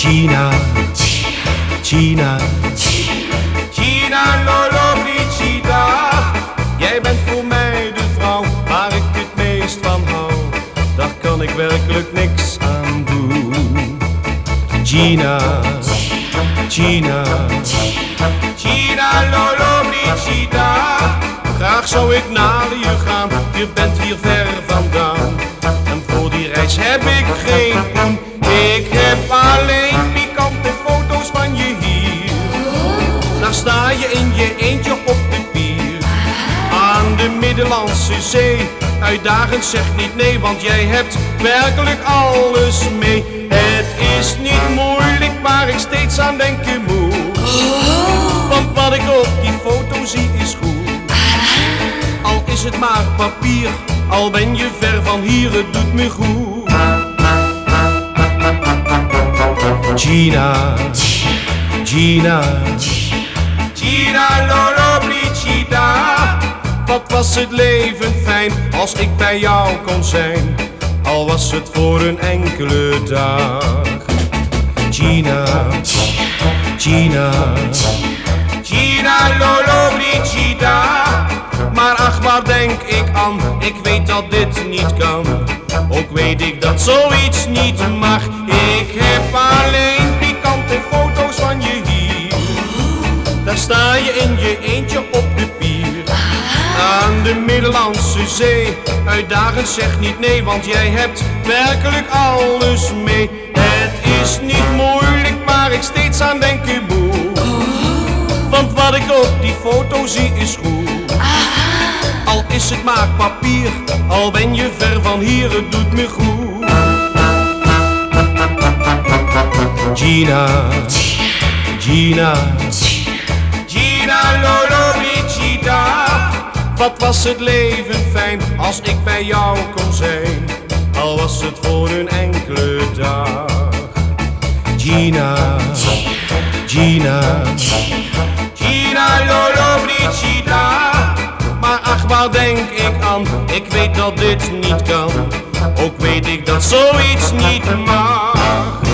Gina. Gina Lollobrigida. Jij bent voor mij de vrouw waar ik het meest van hou. Daar kan ik werkelijk niks aan doen. Gina. Gina. Gina Lollobrigida. Graag zou ik naar je gaan, je bent hier ver vandaan. En voor die reis heb ik geen poen. De Middellandse Zee. Uitdagend zeg niet nee, want jij hebt werkelijk alles mee. Het is niet moeilijk waar ik steeds aan denken moet. Want wat ik op die foto zie is goed. Al is het maar papier, al ben je ver van hier, het doet me goed. Gina, Gina, Gina was het leven fijn als ik bij jou kon zijn, al was het voor een enkele dag. Gina, Gina, Gina Lollobrigida. Maar ach, waar denk ik aan? Ik weet dat dit niet kan. Ook weet ik dat zoiets niet mag. Ik heb alleen pikante foto's van je hier. Daar sta je in je eentje de Middellandse Zee. Uitdagend zeg niet nee, want jij hebt werkelijk alles mee. Het is niet moeilijk, waar ik steeds aan denken moet. Want wat ik op die foto zie is goed. Al is het maar papier, al ben je ver van hier, het doet me goed. Gina, Gina was het leven fijn als ik bij jou kon zijn, al was het voor een enkele dag. Gina, Gina, Gina Lollobrigida. Maar ach, waar denk ik aan? Ik weet dat dit niet kan. Ook weet ik dat zoiets niet mag.